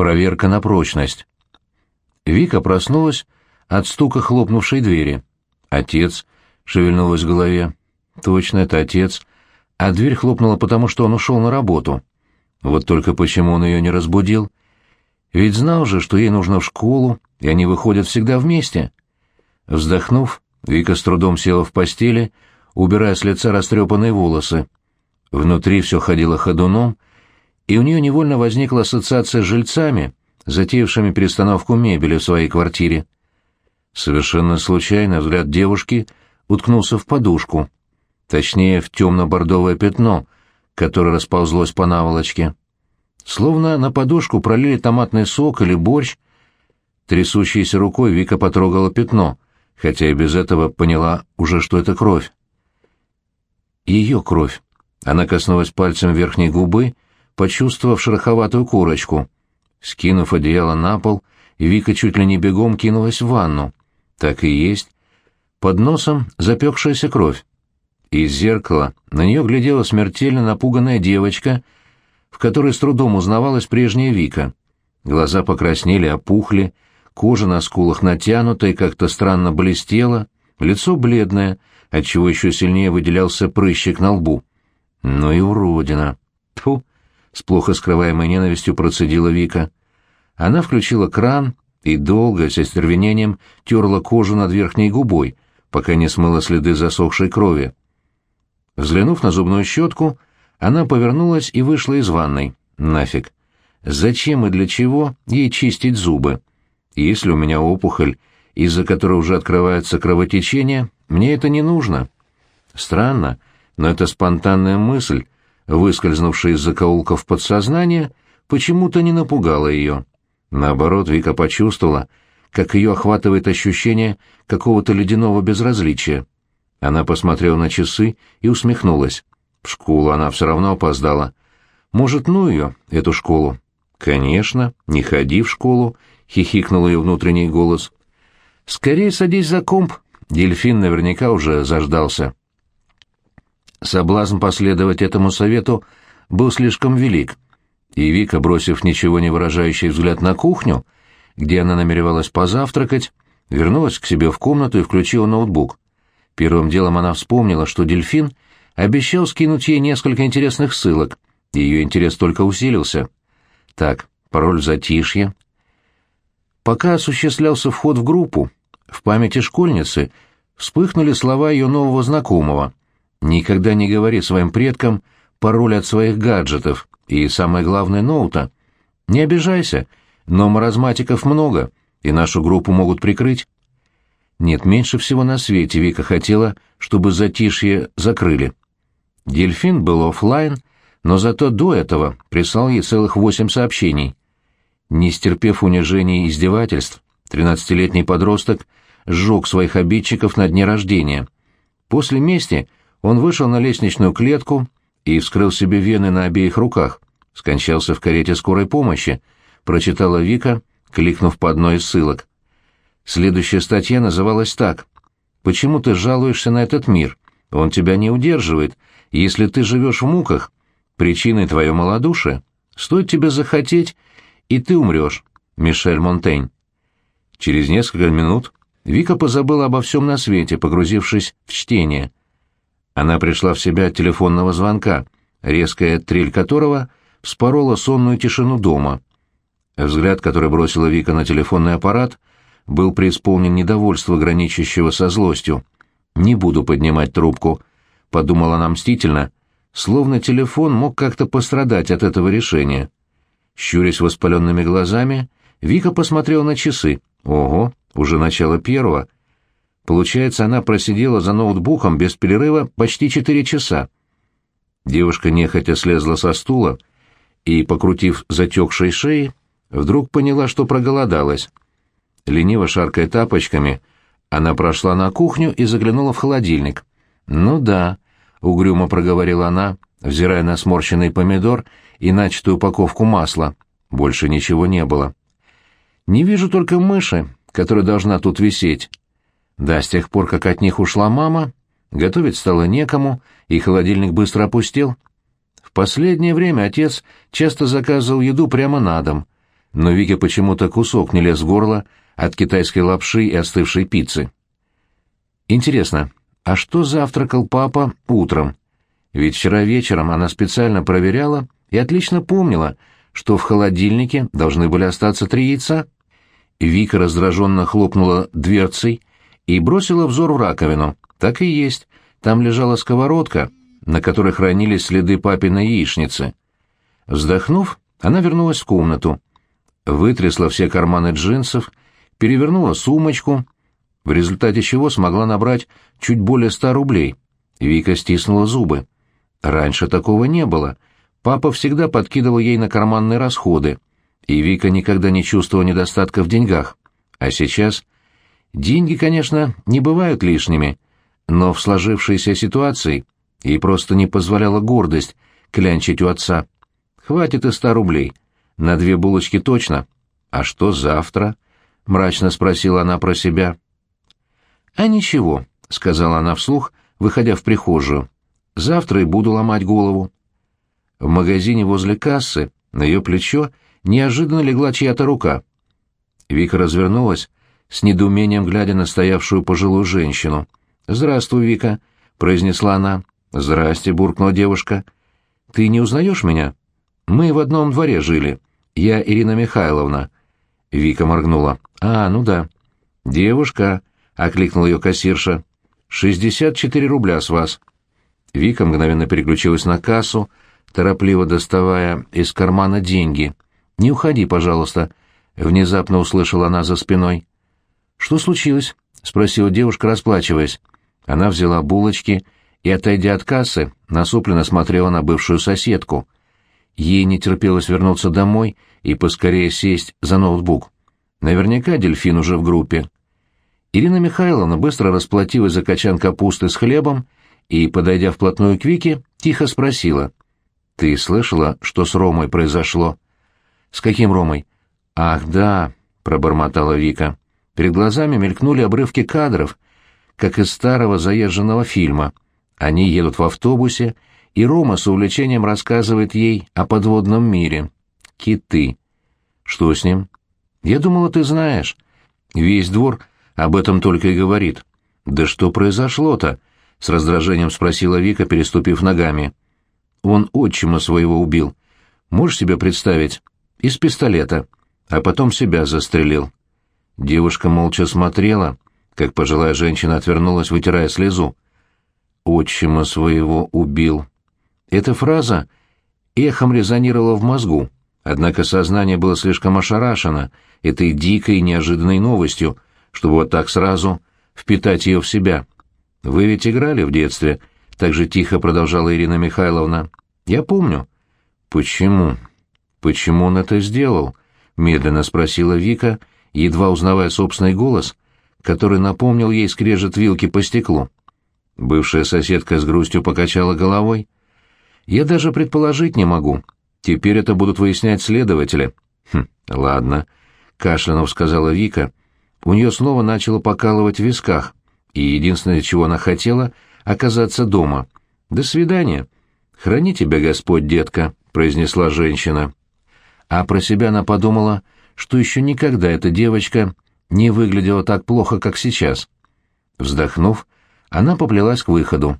Проверка на прочность. Вика проснулась от стука хлопнувшей двери. Отец шевельнулась в голове. Точно, это отец. А дверь хлопнула потому, что он ушел на работу. Вот только почему он ее не разбудил? Ведь знал же, что ей нужно в школу, и они выходят всегда вместе. Вздохнув, Вика с трудом села в постели, убирая с лица растрепанные волосы. Внутри все ходило ходуном, и у нее невольно возникла ассоциация с жильцами, затеявшими перестановку мебели в своей квартире. Совершенно случайно взгляд девушки уткнулся в подушку, точнее, в темно-бордовое пятно, которое расползлось по наволочке. Словно на подушку пролили томатный сок или борщ. Трясущейся рукой Вика потрогала пятно, хотя и без этого поняла уже, что это кровь. Ее кровь. Она коснулась пальцем верхней губы, почувствовав шероховатую корочку. Скинув одеяло на пол, Вика чуть ли не бегом кинулась в ванну. Так и есть. Под носом запекшаяся кровь. Из зеркала на нее глядела смертельно напуганная девочка, в которой с трудом узнавалась прежняя Вика. Глаза покраснели, опухли, кожа на скулах натянута и как-то странно блестела, лицо бледное, отчего еще сильнее выделялся прыщик на лбу. Ну и уродина. Тьфу! С плохо скрываемой ненавистью процедила Вика. Она включила кран и долго, с остервенением, терла кожу над верхней губой, пока не смыла следы засохшей крови. Взглянув на зубную щетку, она повернулась и вышла из ванной. Нафиг. Зачем и для чего ей чистить зубы? Если у меня опухоль, из-за которой уже открывается кровотечение, мне это не нужно. Странно, но эта спонтанная мысль, выскользнувшая из закоулков подсознания, почему-то не напугала ее. Наоборот, Вика почувствовала, как ее охватывает ощущение какого-то ледяного безразличия. Она посмотрела на часы и усмехнулась. В школу она все равно опоздала. Может, ну ее, эту школу? Конечно, не ходи в школу, хихикнул ее внутренний голос. Скорее садись за комп, дельфин наверняка уже заждался. Соблазн последовать этому совету был слишком велик, и Вика, бросив ничего не выражающий взгляд на кухню, где она намеревалась позавтракать, вернулась к себе в комнату и включила ноутбук. Первым делом она вспомнила, что дельфин обещал скинуть ей несколько интересных ссылок, и ее интерес только усилился. Так, пароль затишье. Пока осуществлялся вход в группу, в памяти школьницы вспыхнули слова ее нового знакомого — Никогда не говори своим предкам пароль от своих гаджетов и, самое главное, ноута. Не обижайся, но маразматиков много, и нашу группу могут прикрыть. Нет, меньше всего на свете Вика хотела, чтобы затишье закрыли. Дельфин был офлайн, но зато до этого прислал ей целых восемь сообщений. Не стерпев унижений и издевательств, тринадцатилетний подросток сжег своих обидчиков на дне рождения. После мести — он вышел на лестничную клетку и вскрыл себе вены на обеих руках. Скончался в карете скорой помощи, прочитала Вика, кликнув по одной из ссылок. Следующая статья называлась так. «Почему ты жалуешься на этот мир? Он тебя не удерживает. Если ты живешь в муках, причиной твое малодушие. Стоит тебе захотеть, и ты умрешь». Мишель Монтень. Через несколько минут Вика позабыла обо всем на свете, погрузившись в чтение. Она пришла в себя от телефонного звонка, резкая трель которого вспорола сонную тишину дома. Взгляд, который бросила Вика на телефонный аппарат, был преисполнен недовольства, граничащего со злостью. «Не буду поднимать трубку», — подумала она мстительно, словно телефон мог как-то пострадать от этого решения. Щурясь воспаленными глазами, Вика посмотрела на часы. Ого, уже начало первого. Получается, она просидела за ноутбуком без перерыва почти четыре часа. Девушка нехотя слезла со стула и, покрутив затекшей шеей, вдруг поняла, что проголодалась. Лениво шаркая тапочками, она прошла на кухню и заглянула в холодильник. «Ну да», — угрюмо проговорила она, взирая на сморщенный помидор и начатую упаковку масла. Больше ничего не было. «Не вижу только мыши, которая должна тут висеть», да, с тех пор, как от них ушла мама, готовить стало некому, и холодильник быстро опустел. В последнее время отец часто заказывал еду прямо на дом. но Вике почему-то кусок не лез в горло от китайской лапши и остывшей пиццы. Интересно, а что завтракал папа утром? Ведь вчера вечером она специально проверяла и отлично помнила, что в холодильнике должны были остаться три яйца. Вика раздраженно хлопнула дверцей и бросила взор в раковину. Так и есть. Там лежала сковородка, на которой хранились следы папиной яичницы. Вздохнув, она вернулась в комнату, вытрясла все карманы джинсов, перевернула сумочку, в результате чего смогла набрать чуть более ста рублей. Вика стиснула зубы. Раньше такого не было. Папа всегда подкидывал ей на карманные расходы, и Вика никогда не чувствовала недостатка в деньгах. А сейчас... Деньги, конечно, не бывают лишними, но в сложившейся ситуации ей просто не позволяла гордость клянчить у отца. Хватит и ста рублей. На две булочки точно. А что завтра? — мрачно спросила она про себя. «А ничего», — сказала она вслух, выходя в прихожую. «Завтра и буду ломать голову». В магазине возле кассы на ее плечо неожиданно легла чья-то рука. Вика развернулась, с недоумением глядя на стоявшую пожилую женщину. «Здравствуй, Вика», — произнесла она. «Здрасте», — буркнула девушка. «Ты не узнаешь меня? Мы в одном дворе жили. Я Ирина Михайловна». Вика моргнула. «А, ну да». «Девушка», — окликнул ее кассирша. «Шестьдесят четыре рубля с вас». Вика мгновенно переключилась на кассу, торопливо доставая из кармана деньги. «Не уходи, пожалуйста», — внезапно услышала она за спиной. «Что случилось?» — спросила девушка, расплачиваясь. Она взяла булочки и, отойдя от кассы, насупленно смотрела на бывшую соседку. Ей не терпелось вернуться домой и поскорее сесть за ноутбук. Наверняка дельфин уже в группе. Ирина Михайловна быстро расплатилась за качан капусты с хлебом и, подойдя вплотную к Вике, тихо спросила. «Ты слышала, что с Ромой произошло?» «С каким Ромой?» «Ах, да», — пробормотала Вика. Перед глазами мелькнули обрывки кадров, как из старого заезженного фильма. Они едут в автобусе, и Рома с увлечением рассказывает ей о подводном мире. Киты. Что с ним? Я думала, ты знаешь. Весь двор об этом только и говорит. Да что произошло-то? С раздражением спросила Вика, переступив ногами. Он отчима своего убил. Можешь себе представить? Из пистолета. А потом себя застрелил. Девушка молча смотрела, как пожилая женщина отвернулась, вытирая слезу. «Отчима своего убил». Эта фраза эхом резонировала в мозгу, однако сознание было слишком ошарашено этой дикой неожиданной новостью, чтобы вот так сразу впитать ее в себя. «Вы ведь играли в детстве?» — так же тихо продолжала Ирина Михайловна. «Я помню». «Почему? Почему он это сделал?» — медленно спросила Вика, едва узнавая собственный голос, который напомнил ей скрежет вилки по стеклу. Бывшая соседка с грустью покачала головой. «Я даже предположить не могу. Теперь это будут выяснять следователи». «Хм, ладно», — кашлянув сказала Вика. У нее снова начало покалывать в висках, и единственное, чего она хотела — оказаться дома. «До свидания». «Храни тебя Господь, детка», — произнесла женщина. А про себя она подумала — что еще никогда эта девочка не выглядела так плохо, как сейчас. Вздохнув, она поплелась к выходу.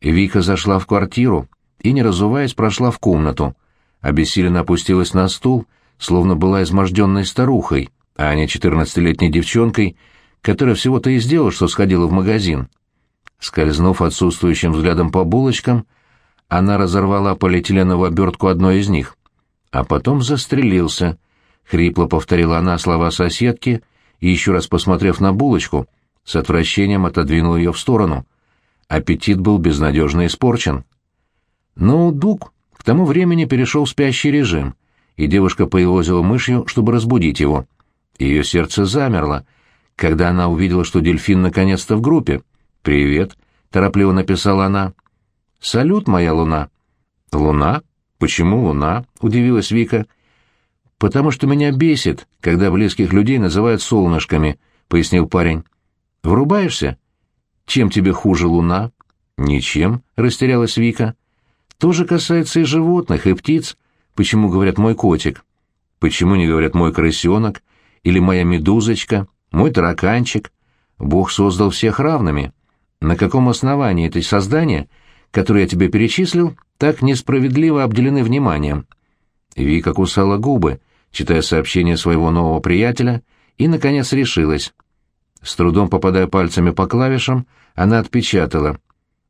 Вика зашла в квартиру и, не разуваясь, прошла в комнату. Обессиленно опустилась на стул, словно была изможденной старухой, а не четырнадцатилетней девчонкой, которая всего-то и сделала, что сходила в магазин. Скользнув отсутствующим взглядом по булочкам, она разорвала полиэтиленовую обертку одной из них, а потом застрелился —— хрипло повторила она слова соседки и, еще раз посмотрев на булочку, с отвращением отодвинула ее в сторону. Аппетит был безнадежно испорчен. Ноутбук к тому времени перешел в спящий режим, и девушка поелозила мышью, чтобы разбудить его. Ее сердце замерло, когда она увидела, что дельфин наконец-то в группе. «Привет», — торопливо написала она. «Салют, моя луна». «Луна? Почему луна?» — удивилась Вика. — «Потому что меня бесит, когда близких людей называют солнышками», — пояснил парень. «Врубаешься? Чем тебе хуже луна?» «Ничем», — растерялась Вика. «То же касается и животных, и птиц. Почему, говорят, мой котик?» Почему не говорят «мой крысенок» или «моя медузочка», «мой тараканчик»? Бог создал всех равными. На каком основании эти создания, которые я тебе перечислил, так несправедливо обделены вниманием?» Вика кусала губы, читая сообщение своего нового приятеля, и, наконец, решилась. С трудом попадая пальцами по клавишам, она отпечатала.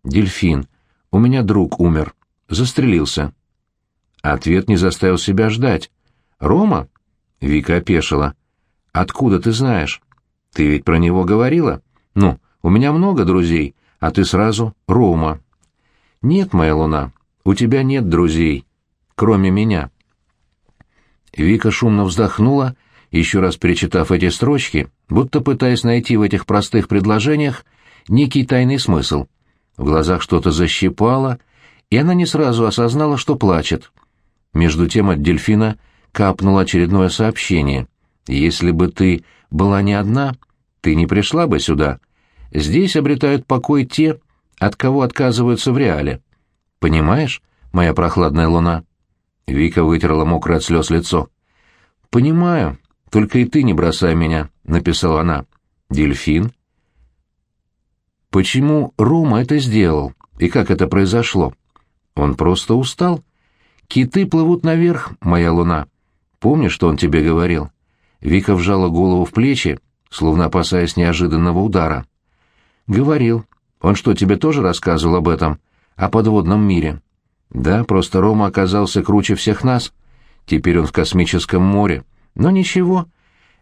«Дельфин. У меня друг умер. Застрелился». Ответ не заставил себя ждать. «Рома?» Вика опешила. «Откуда ты знаешь? Ты ведь про него говорила? Ну, у меня много друзей, а ты сразу Рома». «Нет, моя луна, у тебя нет друзей, кроме меня». Вика шумно вздохнула, еще раз перечитав эти строчки, будто пытаясь найти в этих простых предложениях некий тайный смысл. В глазах что-то защипало, и она не сразу осознала, что плачет. Между тем от дельфина капнуло очередное сообщение. «Если бы ты была не одна, ты не пришла бы сюда. Здесь обретают покой те, от кого отказываются в реале. Понимаешь, моя прохладная луна?» Вика вытерла мокрое от слез лицо. «Понимаю, только и ты не бросай меня», — написала она. «Дельфин?» «Почему Рома это сделал? И как это произошло?» «Он просто устал. Киты плывут наверх, моя луна. Помнишь, что он тебе говорил?» Вика вжала голову в плечи, словно опасаясь неожиданного удара. «Говорил. Он что, тебе тоже рассказывал об этом? О подводном мире?» «Да, просто Рома оказался круче всех нас. Теперь он в космическом море. Но ничего,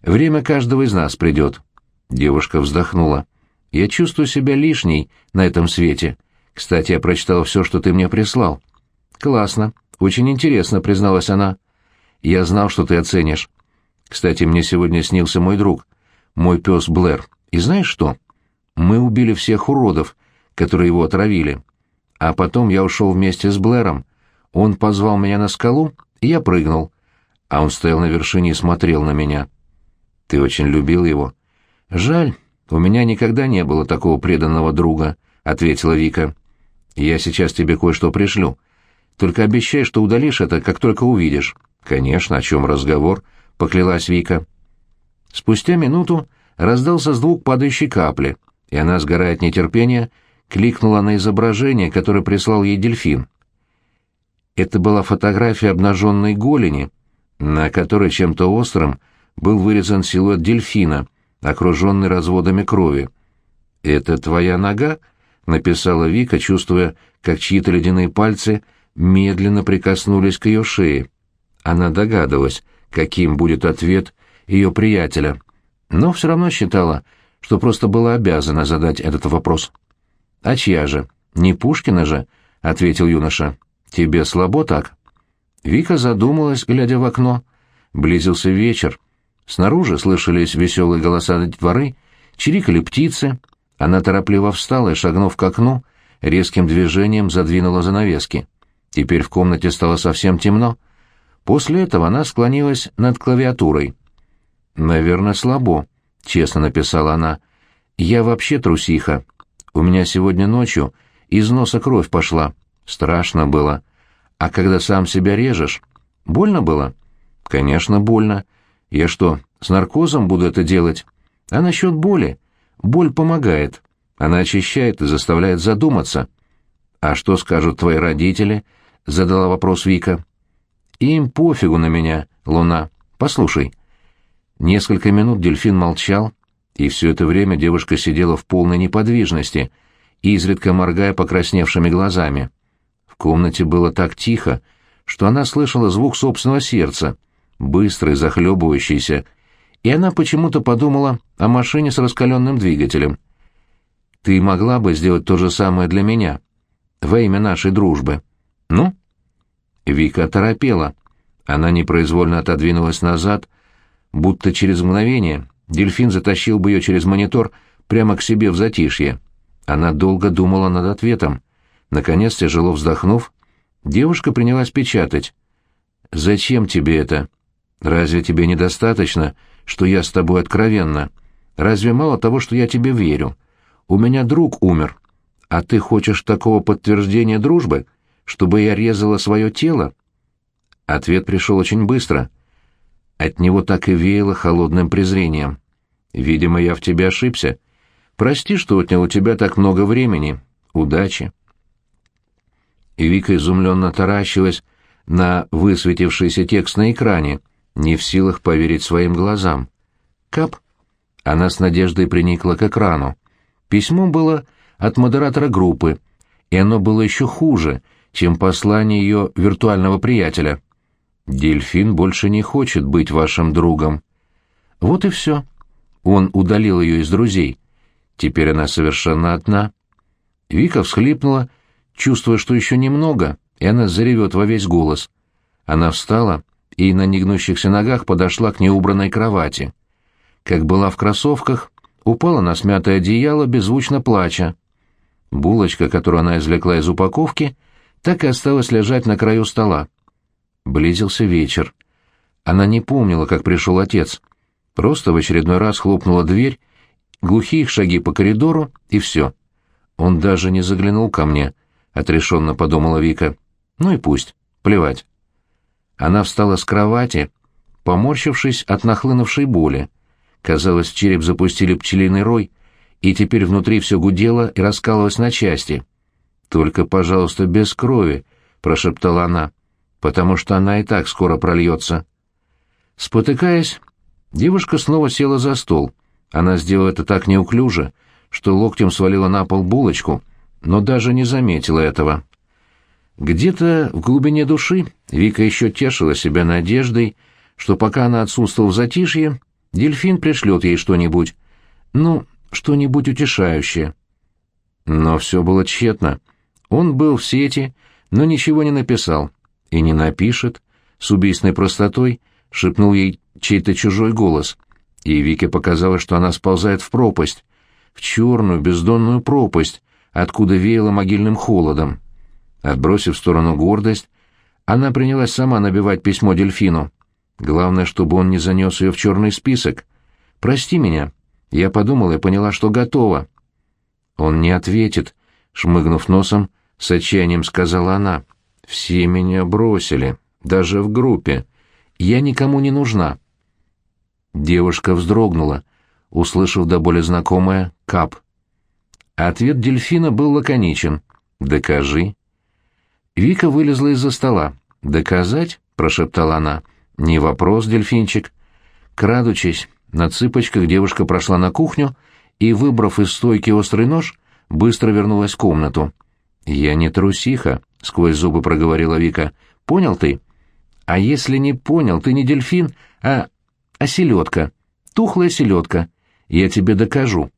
время каждого из нас придет». Девушка вздохнула. «Я чувствую себя лишней на этом свете. Кстати, я прочитала все, что ты мне прислал». «Классно. Очень интересно», — призналась она. «Я знал, что ты оценишь. Кстати, мне сегодня снился мой друг, мой пес Блэр. И знаешь что? Мы убили всех уродов, которые его отравили. А потом я ушел вместе с Блэром. Он позвал меня на скалу, и я прыгнул. А он стоял на вершине и смотрел на меня. Ты очень любил его. Жаль, у меня никогда не было такого преданного друга, — ответила Вика. Я сейчас тебе кое-что пришлю. Только обещай, что удалишь это, как только увидишь. Конечно, о чем разговор, — поклялась Вика. Спустя минуту раздался звук падающей капли, и она, сгорая от нетерпения, кликнула на изображение, которое прислал ей дельфин. Это была фотография обнаженной голени, на которой чем-то острым был вырезан силуэт дельфина, окруженный разводами крови. «Это твоя нога?» — написала Вика, чувствуя, как чьи-то ледяные пальцы медленно прикоснулись к ее шее. Она догадывалась, каким будет ответ ее приятеля, но все равно считала, что просто была обязана задать этот вопрос. «А чья же? Не Пушкина же?» — ответил юноша. «Тебе слабо так?» Вика задумалась, глядя в окно. Близился вечер. Снаружи слышались веселые голоса дворы, чирикали птицы. Она торопливо встала и, шагнув к окну, резким движением задвинула занавески. Теперь в комнате стало совсем темно. После этого она склонилась над клавиатурой. «Наверное, слабо», — честно написала она. «Я вообще трусиха. У меня сегодня ночью из носа кровь пошла. Страшно было. А когда сам себя режешь, больно было? Конечно, больно. Я что, с наркозом буду это делать? А насчет боли? Боль помогает. Она очищает и заставляет задуматься. А что скажут твои родители? Задала вопрос Вика. Им пофигу на меня, Луна. Послушай. Несколько минут дельфин молчал, и все это время девушка сидела в полной неподвижности, изредка моргая покрасневшими глазами. В комнате было так тихо, что она слышала звук собственного сердца, быстрый, захлебывающийся, и она почему-то подумала о машине с раскаленным двигателем. «Ты могла бы сделать то же самое для меня, во имя нашей дружбы. Ну?» Вика торопела. Она непроизвольно отодвинулась назад, будто через мгновение Дельфин затащил бы ее через монитор прямо к себе в затишье. Она долго думала над ответом. Наконец, тяжело вздохнув, девушка принялась печатать. «Зачем тебе это? Разве тебе недостаточно, что я с тобой откровенна? Разве мало того, что я тебе верю? У меня друг умер, а ты хочешь такого подтверждения дружбы, чтобы я резала свое тело?» Ответ пришел очень быстро. От него так и веяло холодным презрением. «Видимо, я в тебе ошибся. Прости, что отнял у тебя так много времени. Удачи!» И Вика изумленно таращилась на высветившийся текст на экране, не в силах поверить своим глазам. «Кап!» Она с надеждой приникла к экрану. Письмо было от модератора группы, и оно было еще хуже, чем послание ее виртуального приятеля. «Дельфин больше не хочет быть вашим другом». Вот и все. Он удалил ее из друзей. Теперь она совершенно одна. Вика всхлипнула, чувствуя, что еще немного, и она заревет во весь голос. Она встала и на негнущихся ногах подошла к неубранной кровати. Как была в кроссовках, упала на смятое одеяло, беззвучно плача. Булочка, которую она извлекла из упаковки, так и осталась лежать на краю стола. Близился вечер. Она не помнила, как пришел отец. Просто в очередной раз хлопнула дверь, глухие шаги по коридору, и все. Он даже не заглянул ко мне, — отрешенно подумала Вика. Ну и пусть, плевать. Она встала с кровати, поморщившись от нахлынувшей боли. Казалось, череп запустили пчелиный рой, и теперь внутри все гудело и раскалывалось на части. «Только, пожалуйста, без крови», — прошептала она, — «потому что она и так скоро прольется». Спотыкаясь, девушка снова села за стол. Она сделала это так неуклюже, что локтем свалила на пол булочку, но даже не заметила этого. Где-то в глубине души Вика еще тешила себя надеждой, что пока она отсутствовала в затишье, дельфин пришлет ей что-нибудь. Ну, что-нибудь утешающее. Но все было тщетно. Он был в сети, но ничего не написал. И не напишет. С убийственной простотой шепнул ей чей-то чужой голос. И Вике показалось, что она сползает в пропасть. В черную бездонную пропасть, откуда веяло могильным холодом. Отбросив в сторону гордость, она принялась сама набивать письмо дельфину. Главное, чтобы он не занес ее в черный список. «Прости меня», я подумала и поняла, что готова. Он не ответит, шмыгнув носом, с отчаянием сказала она. Все меня бросили, даже в группе. Я никому не нужна. Девушка вздрогнула, услышав до боли знакомое «кап». Ответ дельфина был лаконичен. «Докажи». Вика вылезла из-за стола. «Доказать?» — прошептала она. «Не вопрос, дельфинчик». Крадучись, на цыпочках девушка прошла на кухню и, выбрав из стойки острый нож, быстро вернулась в комнату. «Я не трусиха», — сквозь зубы проговорила Вика. «Понял ты?» «А если не понял, ты не дельфин, а... а селедка. Тухлая селедка. Я тебе докажу».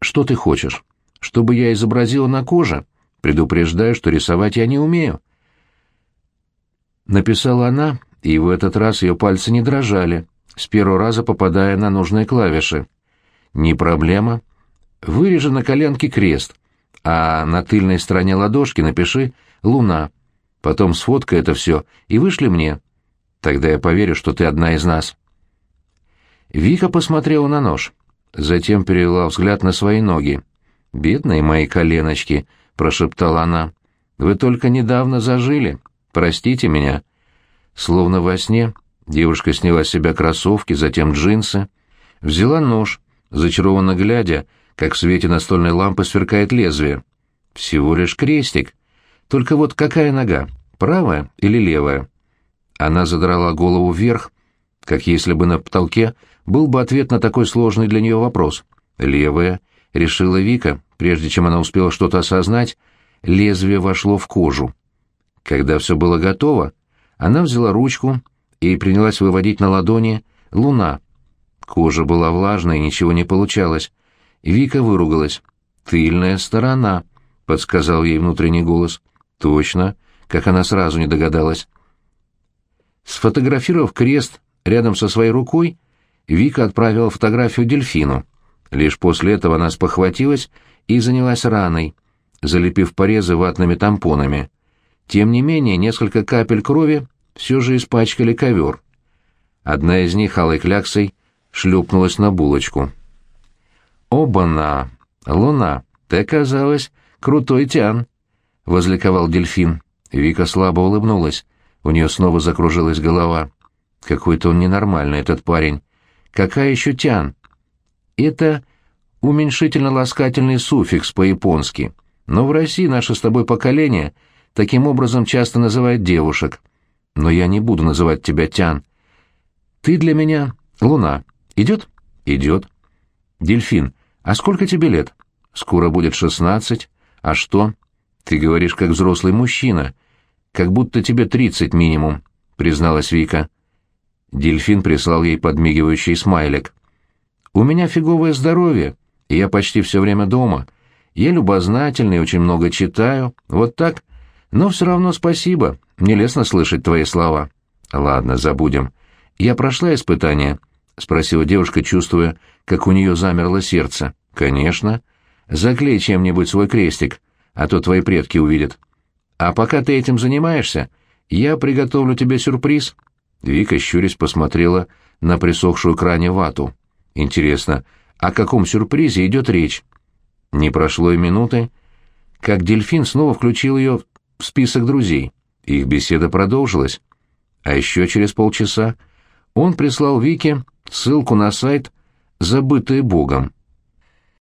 «Что ты хочешь? Чтобы я изобразила на коже? Предупреждаю, что рисовать я не умею». Написала она, и в этот раз ее пальцы не дрожали, с первого раза попадая на нужные клавиши. Не проблема. Вырежи на коленке крест, а на тыльной стороне ладошки напиши «Луна». Потом сфоткай это все и вышли мне. Тогда я поверю, что ты одна из нас. Вика посмотрела на нож, затем перевела взгляд на свои ноги. «Бедные мои коленочки», — прошептала она. «Вы только недавно зажили. Простите меня». Словно во сне Девушка сняла с себя кроссовки, затем джинсы, взяла нож, зачарованно глядя, как в свете настольной лампы сверкает лезвие. Всего лишь крестик. Только вот какая нога, правая или левая? Она задрала голову вверх, как если бы на потолке был бы ответ на такой сложный для нее вопрос. «Левая», — решила Вика, прежде чем она успела что-то осознать, лезвие вошло в кожу. Когда все было готово, она взяла ручку и принялась выводить на ладони луна. Кожа была влажной, ничего не получалось. Вика выругалась. «Тыльная сторона», — подсказал ей внутренний голос. «Точно», как она сразу не догадалась. Сфотографировав крест рядом со своей рукой, Вика отправила фотографию дельфину. Лишь после этого она спохватилась и занялась раной, залепив порезы ватными тампонами. Тем не менее, несколько капель крови все же испачкали ковер. Одна из них алой кляксой шлепнулась на булочку. «Оба-на! Луна! Ты оказалась крутой тян!» — возликовал дельфин. Вика слабо улыбнулась. У нее снова закружилась голова. Какой-то он ненормальный, этот парень. Какая еще тян? Это уменьшительно-ласкательный суффикс по-японски. Но в России наше с тобой поколение таким образом часто называет девушек. Но я не буду называть тебя Тян. Ты для меня луна. Идет? Идет. Дельфин, а сколько тебе лет? Скоро будет шестнадцать. А что? Ты говоришь как взрослый мужчина. Как будто тебе тридцать минимум, призналась Вика. Дельфин прислал ей подмигивающий смайлик. «У меня фиговое здоровье, и я почти все время дома. Я любознательный, очень много читаю, вот так. Но все равно спасибо, мне лестно слышать твои слова». «Ладно, забудем. Я прошла испытание?» — спросила девушка, чувствуя, как у нее замерло сердце. «Конечно. Заклей чем-нибудь свой крестик, а то твои предки увидят. А пока ты этим занимаешься, я приготовлю тебе сюрприз». Вика, щурясь, посмотрела на присохшую к ране вату. «Интересно, о каком сюрпризе идет речь?» Не прошло и минуты, как дельфин снова включил ее в список друзей. Их беседа продолжилась. А еще через полчаса он прислал Вике ссылку на сайт «Забытые Богом»,